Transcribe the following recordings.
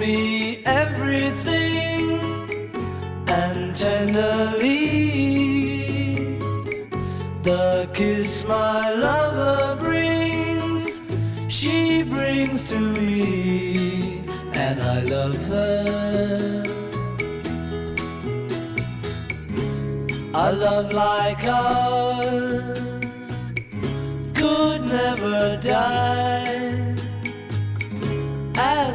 Me everything and tenderly the kiss my lover brings, she brings to me, and I love her. A love like ours could never die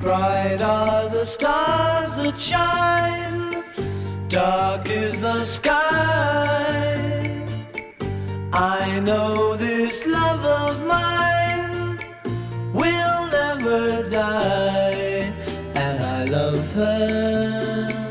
Bright are the stars that shine, dark is the sky. I know this love of mine will never die, and I love her.